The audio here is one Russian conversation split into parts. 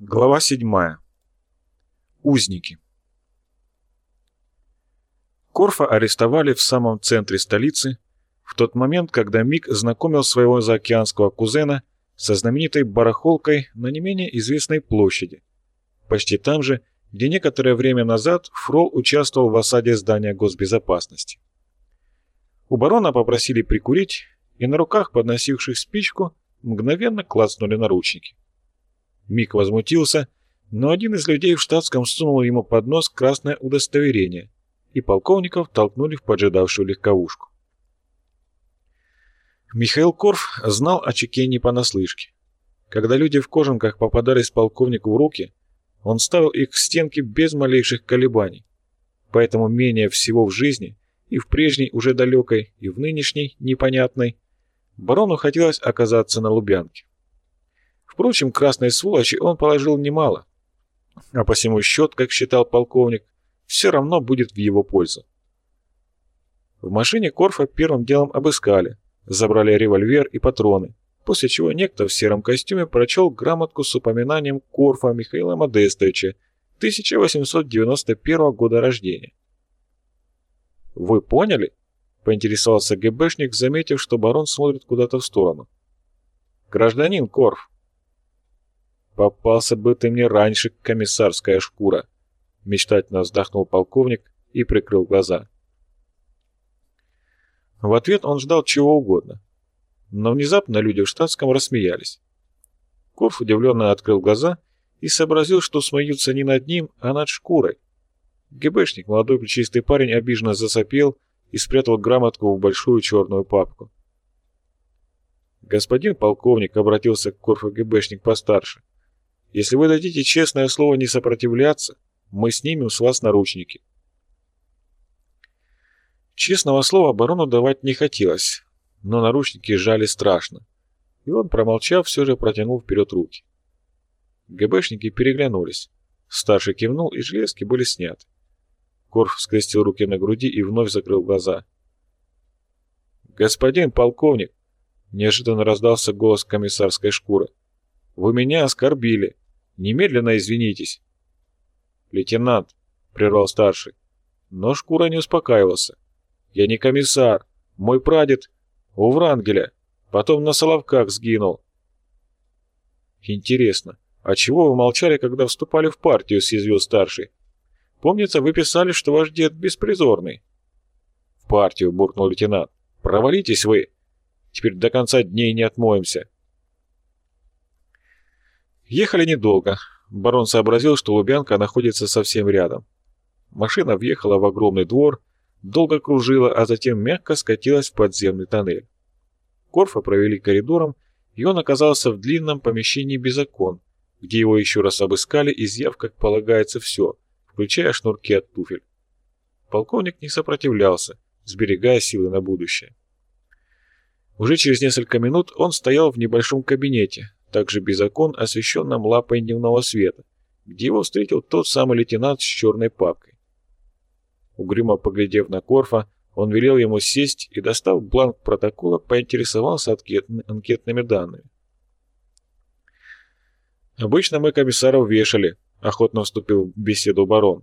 Глава 7. Узники. Корфа арестовали в самом центре столицы в тот момент, когда Мик знакомил своего заокеанского кузена со знаменитой барахолкой на не менее известной площади, почти там же, где некоторое время назад Фрол участвовал в осаде здания госбезопасности. У барона попросили прикурить, и на руках подносивших спичку мгновенно клацнули наручники. Мик возмутился, но один из людей в штатском сунул ему под нос красное удостоверение, и полковников толкнули в поджидавшую легковушку. Михаил Корф знал о чеке не понаслышке. Когда люди в кожанках попадались полковнику в руки, он ставил их к стенке без малейших колебаний. Поэтому менее всего в жизни, и в прежней уже далекой, и в нынешней, непонятной, барону хотелось оказаться на Лубянке. Впрочем, красной сволочи он положил немало, а посему счет, как считал полковник, все равно будет в его пользу. В машине Корфа первым делом обыскали, забрали револьвер и патроны, после чего некто в сером костюме прочел грамотку с упоминанием Корфа Михаила Модестовича 1891 года рождения. «Вы поняли?» — поинтересовался ГБшник, заметив, что барон смотрит куда-то в сторону. «Гражданин Корф, «Попался бы ты мне раньше, комиссарская шкура!» Мечтательно вздохнул полковник и прикрыл глаза. В ответ он ждал чего угодно. Но внезапно люди в штатском рассмеялись. Корф удивленно открыл глаза и сообразил, что смеются не над ним, а над шкурой. ГБшник, молодой плечистый парень, обиженно засопел и спрятал грамотку в большую черную папку. «Господин полковник», — обратился к Корфу ГБшник постарше, — если вы дадите честное слово не сопротивляться, мы снимем с вас наручники. Честного слова барону давать не хотелось, но наручники сжали страшно, и он, промолчав, все же протянул вперед руки. ГБшники переглянулись. Старший кивнул, и железки были сняты. Корф скрестил руки на груди и вновь закрыл глаза. «Господин полковник!» — неожиданно раздался голос комиссарской шкуры. «Вы меня оскорбили. Немедленно извинитесь. Лейтенант, прервал старший. Но Шкура не успокаивался. Я не комиссар. Мой прадед у Врангеля. Потом на Соловках сгинул. Интересно, а чего вы молчали, когда вступали в партию, съязвил старший? Помнится, вы писали, что ваш дед беспризорный. В партию, буркнул лейтенант. Провалитесь вы. Теперь до конца дней не отмоемся. Ехали недолго. Барон сообразил, что Лубянка находится совсем рядом. Машина въехала в огромный двор, долго кружила, а затем мягко скатилась в подземный тоннель. Корфа провели коридором, и он оказался в длинном помещении без окон, где его еще раз обыскали, изъяв, как полагается, все, включая шнурки от туфель. Полковник не сопротивлялся, сберегая силы на будущее. Уже через несколько минут он стоял в небольшом кабинете, также без окон, освещенном лапой дневного света, где его встретил тот самый лейтенант с черной папкой. Угрюмо поглядев на Корфа, он велел ему сесть и, достав бланк протокола, поинтересовался анкетными данными. «Обычно мы комиссаров вешали», — охотно вступил в беседу барон.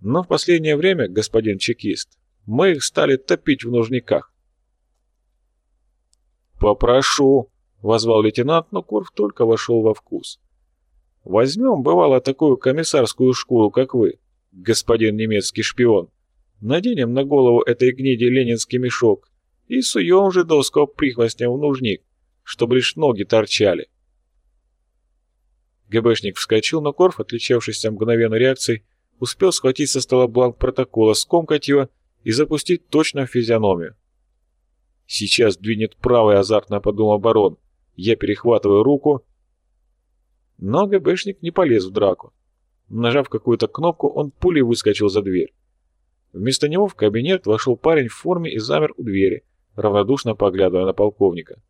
«Но в последнее время, господин чекист, мы их стали топить в нужниках». «Попрошу», Возвал лейтенант, но Корф только вошел во вкус. «Возьмем, бывало, такую комиссарскую шкуру, как вы, господин немецкий шпион. Наденем на голову этой гниди ленинский мешок и суем жидовского прихвостня в нужник, чтобы лишь ноги торчали». ГБшник вскочил, но Корф, отличавшийся мгновенной реакцией, успел схватить со стола бланк протокола, скомкать его и запустить точно в физиономию. «Сейчас двинет правый азартно», — подумал барон. Я перехватываю руку. Но ГБшник не полез в драку. Нажав какую-то кнопку, он пулей выскочил за дверь. Вместо него в кабинет вошел парень в форме и замер у двери, равнодушно поглядывая на полковника.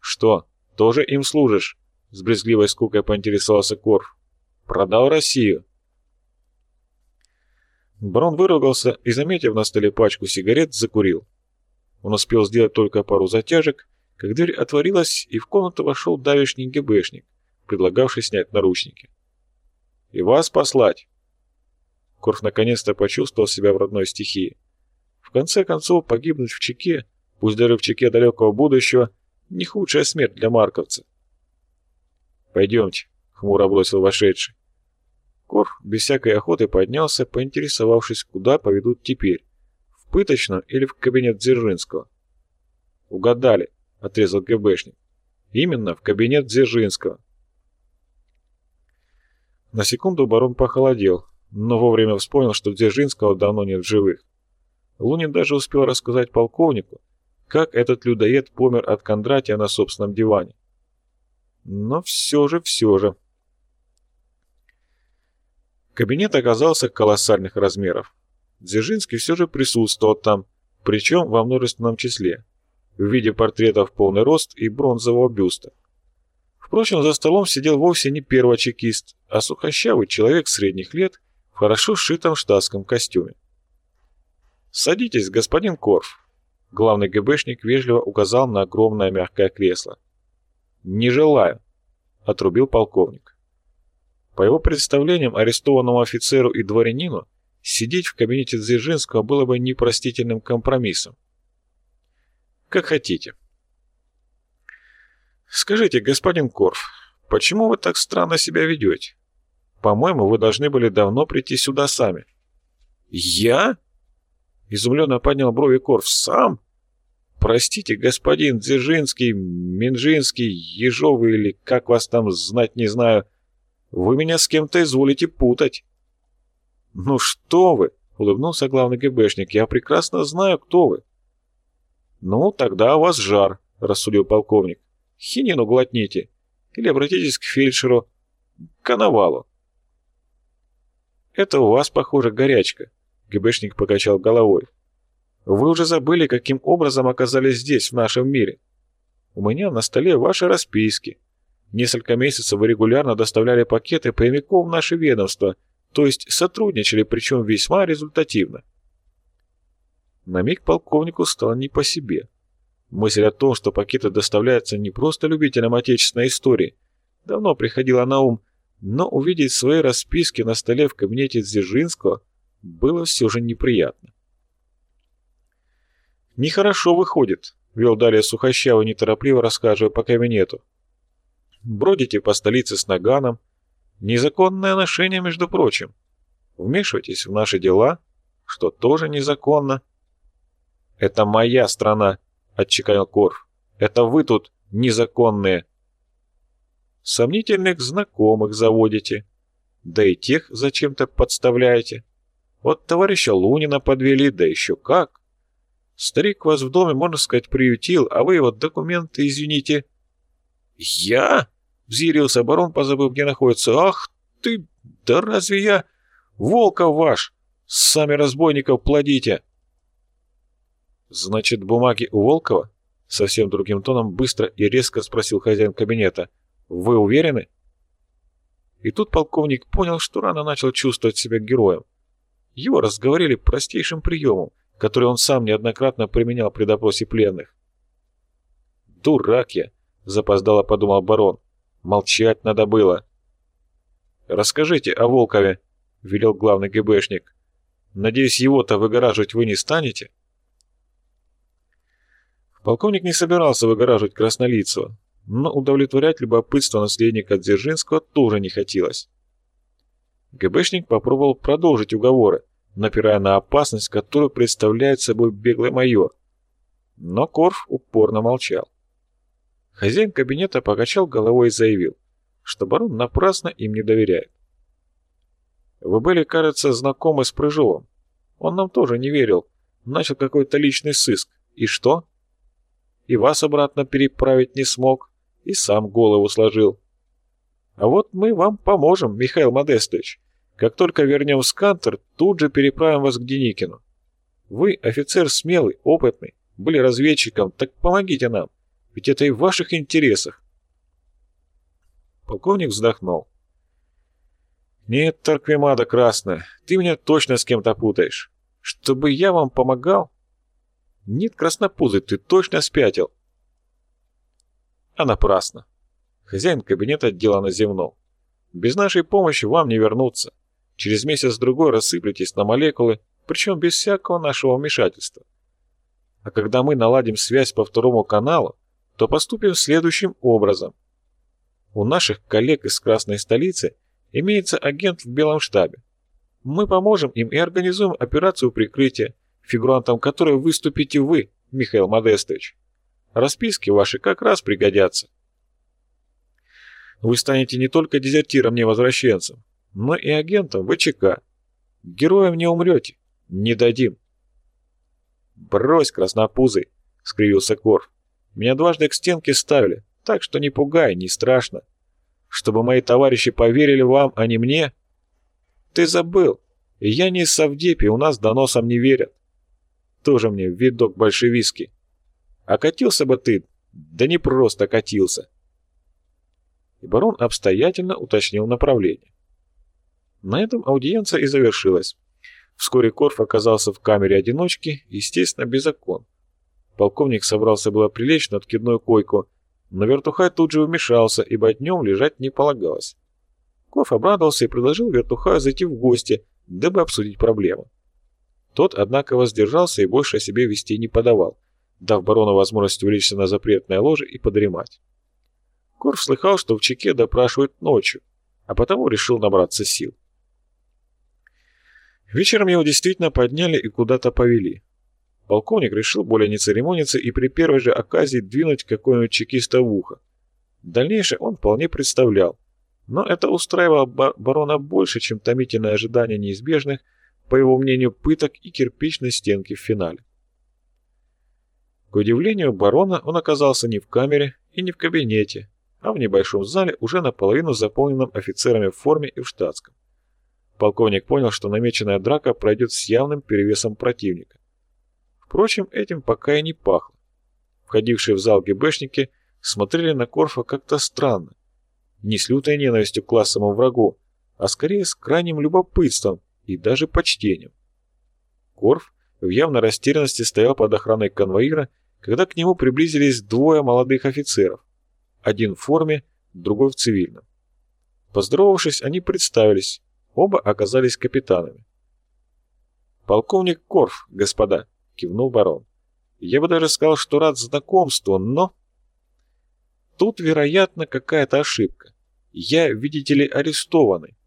«Что, тоже им служишь?» — с брезгливой скукой поинтересовался Корф. «Продал Россию». Барон выругался и, заметив на столе пачку сигарет, закурил. Он успел сделать только пару затяжек, как дверь отворилась, и в комнату вошел давишний ГБшник, предлагавший снять наручники. «И вас послать!» Корф наконец-то почувствовал себя в родной стихии. В конце концов, погибнуть в Чеке, пусть даже в Чеке далекого будущего, не худшая смерть для марковца. «Пойдемте», — хмуро бросил вошедший. Корф без всякой охоты поднялся, поинтересовавшись, куда поведут теперь, в пыточную или в кабинет Дзержинского. «Угадали», — отрезал ГБшник. «Именно в кабинет Дзержинского». На секунду барон похолодел, но вовремя вспомнил, что Дзержинского давно нет в живых. Лунин даже успел рассказать полковнику, как этот людоед помер от Кондратия на собственном диване. Но все же, все же. Кабинет оказался колоссальных размеров. Дзержинский все же присутствовал там, причем во множественном числе, в виде портретов полный рост и бронзового бюста. Впрочем, за столом сидел вовсе не первый чекист, а сухощавый человек средних лет в хорошо сшитом штатском костюме. «Садитесь, господин Корф», — главный ГБшник вежливо указал на огромное мягкое кресло. «Не желаю», — отрубил полковник. По его представлениям, арестованному офицеру и дворянину сидеть в кабинете Дзержинского было бы непростительным компромиссом. «Как хотите», «Скажите, господин Корф, почему вы так странно себя ведете? По-моему, вы должны были давно прийти сюда сами». «Я?» Изумленно поднял брови Корф. «Сам? Простите, господин Дзержинский, Минжинский, Ежовый или как вас там знать не знаю. Вы меня с кем-то изволите путать». «Ну что вы!» — улыбнулся главный ГБшник. «Я прекрасно знаю, кто вы». «Ну, тогда у вас жар», — рассудил полковник. Хинину глотните. Или обратитесь к фельдшеру, к коновалу. Это у вас, похоже, горячка. ГБшник покачал головой. Вы уже забыли, каким образом оказались здесь, в нашем мире. У меня на столе ваши расписки. Несколько месяцев вы регулярно доставляли пакеты прямиком в наше ведомство, то есть сотрудничали, причем весьма результативно. На миг полковнику стало не по себе. Мысль о том, что пакеты доставляются не просто любителям отечественной истории, давно приходила на ум, но увидеть свои расписки на столе в кабинете Дзержинского было все же неприятно. «Нехорошо выходит», — вел далее Сухощава, неторопливо рассказывая по кабинету. «Бродите по столице с наганом. Незаконное ношение, между прочим. Вмешивайтесь в наши дела, что тоже незаконно. Это моя страна, отчеканил Корф. «Это вы тут незаконные». «Сомнительных знакомых заводите. Да и тех зачем-то подставляете. Вот товарища Лунина подвели, да еще как. Старик вас в доме, можно сказать, приютил, а вы его документы, извините». «Я?» — взъярился барон, позабыв, где находится. «Ах ты! Да разве я? Волков ваш! Сами разбойников плодите!» «Значит, бумаги у Волкова?» Совсем другим тоном быстро и резко спросил хозяин кабинета. «Вы уверены?» И тут полковник понял, что рано начал чувствовать себя героем. Его разговорили простейшим приемом, который он сам неоднократно применял при допросе пленных. «Дурак я!» — запоздало подумал барон. «Молчать надо было!» «Расскажите о Волкове», — велел главный ГБшник. «Надеюсь, его-то выгораживать вы не станете?» Полковник не собирался выгораживать Краснолицего, но удовлетворять любопытство наследника Дзержинского тоже не хотелось. ГБшник попробовал продолжить уговоры, напирая на опасность, которую представляет собой беглый майор. Но Корф упорно молчал. Хозяин кабинета покачал головой и заявил, что барон напрасно им не доверяет. «Вы были, кажется, знакомы с Прыжовым. Он нам тоже не верил. Начал какой-то личный сыск. И что?» И вас обратно переправить не смог, и сам голову сложил. А вот мы вам поможем, Михаил Модестович. Как только вернем Скантер, тут же переправим вас к Деникину. Вы офицер смелый, опытный, были разведчиком, так помогите нам, ведь это и в ваших интересах. Полковник вздохнул. «Нет, Тарквимада Красная, ты меня точно с кем-то путаешь. Чтобы я вам помогал, нет, краснопузый, ты точно спятил. А напрасно. Хозяин кабинета делано зевнул. «Без нашей помощи вам не вернуться. Через месяц-другой рассыплетесь на молекулы, причем без всякого нашего вмешательства. А когда мы наладим связь по второму каналу, то поступим следующим образом. У наших коллег из Красной столицы имеется агент в Белом штабе. Мы поможем им и организуем операцию прикрытия, фигурантом которой выступите вы, Михаил Модестович. Расписки ваши как раз пригодятся. Вы станете не только дезертиром-невозвращенцем, но и агентом ВЧК. Героем не умрете, не дадим. «Брось, краснопузый!» — скривился Корф. «Меня дважды к стенке ставили, так что не пугай, не страшно. Чтобы мои товарищи поверили вам, а не мне...» «Ты забыл, я не из Савдепи, у нас доносом не верят. Тоже мне видок большевистский. А катился бы ты, да не просто катился». И барон обстоятельно уточнил направление. На этом аудиенция и завершилась. Вскоре Корф оказался в камере одиночки, естественно, без окон. Полковник собрался было прилечь на откидную койку, но Вертухай тут же вмешался, ибо днем лежать не полагалось. Корф обрадовался и предложил Вертухаю зайти в гости, дабы обсудить проблему. Тот, однако, воздержался и больше о себе вести не подавал, дав барону возможность увлечься на запретное ложе и подремать. Корф слыхал, что в Чеке допрашивают ночью, а потому решил набраться сил. Вечером его действительно подняли и куда-то повели. Полковник решил более не церемониться и при первой же оказии двинуть какое-нибудь чекиста в ухо. Дальнейшее он вполне представлял, но это устраивало барона больше, чем томительное ожидание неизбежных, по его мнению, пыток и кирпичной стенки в финале. К удивлению барона, он оказался не в камере и не в кабинете, а в небольшом зале, уже наполовину заполненном офицерами в форме и в штатском. Полковник понял, что намеченная драка пройдет с явным перевесом противника. Впрочем, этим пока и не пахло. Входившие в зал ГБшники смотрели на Корфа как-то странно. Не с лютой ненавистью к классовому врагу, а скорее с крайним любопытством и даже почтением. Корф в явной растерянности стоял под охраной конвоира, когда к нему приблизились двое молодых офицеров. Один в форме, другой в цивильном. Поздоровавшись, они представились Оба оказались капитанами. «Полковник Корф, господа», — кивнул барон. «Я бы даже сказал, что рад знакомству, но...» «Тут, вероятно, какая-то ошибка. Я, видите ли, арестованный».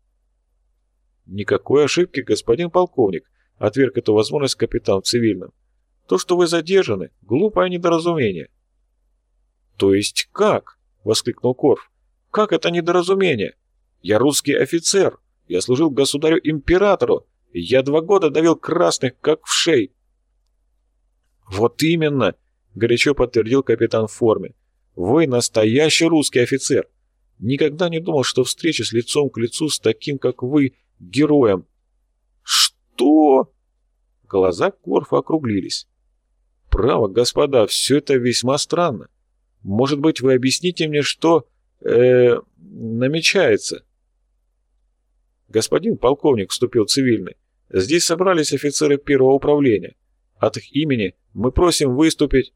«Никакой ошибки, господин полковник», — отверг эту возможность капитан в цивильном. «То, что вы задержаны, глупое недоразумение». «То есть как?» — воскликнул Корф. «Как это недоразумение? Я русский офицер, я служил государю-императору. Я два года давил красных, как в шей. Вот именно, горячо подтвердил капитан в форме. Вы настоящий русский офицер. Никогда не думал, что встречусь лицом к лицу с таким, как вы, героем. Что? Глаза Корфа округлились. Право, господа, все это весьма странно. Может быть, вы объясните мне, что э, намечается? «Господин полковник», — вступил цивильный, — «здесь собрались офицеры первого управления. От их имени мы просим выступить...»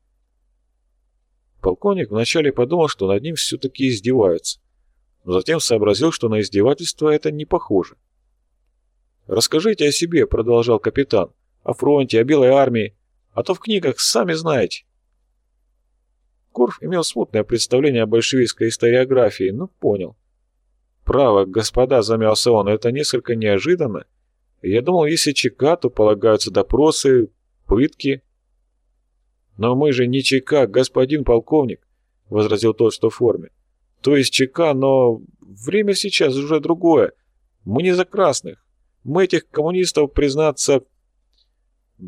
Полковник вначале подумал, что над ним все-таки издеваются, но затем сообразил, что на издевательство это не похоже. «Расскажите о себе», — продолжал капитан, — «о фронте, о Белой армии, а то в книгах сами знаете». Корф имел смутное представление о большевистской историографии, но понял. «Право, господа», — замялся он, — «это несколько неожиданно. Я думал, если ЧК, то полагаются допросы, пытки». «Но мы же не ЧК, господин полковник», — возразил тот, что в форме. «То есть ЧК, но время сейчас уже другое. Мы не за красных. Мы этих коммунистов, признаться...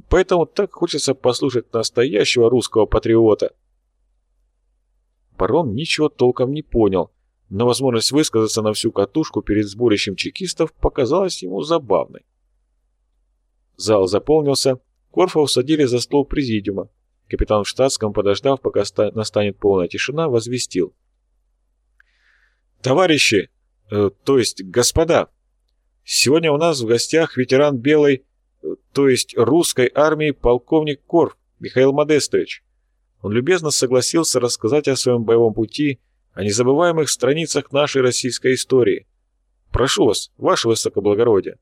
Поэтому так хочется послушать настоящего русского патриота». Барон ничего толком не понял — но возможность высказаться на всю катушку перед сборищем чекистов показалась ему забавной. Зал заполнился, Корфа усадили за стол президиума. Капитан в штатском, подождав, пока настанет полная тишина, возвестил. «Товарищи, э, то есть господа, сегодня у нас в гостях ветеран белой, э, то есть русской армии полковник Корф Михаил Модестович. Он любезно согласился рассказать о своем боевом пути о незабываемых страницах нашей российской истории. Прошу вас, ваше высокоблагородие».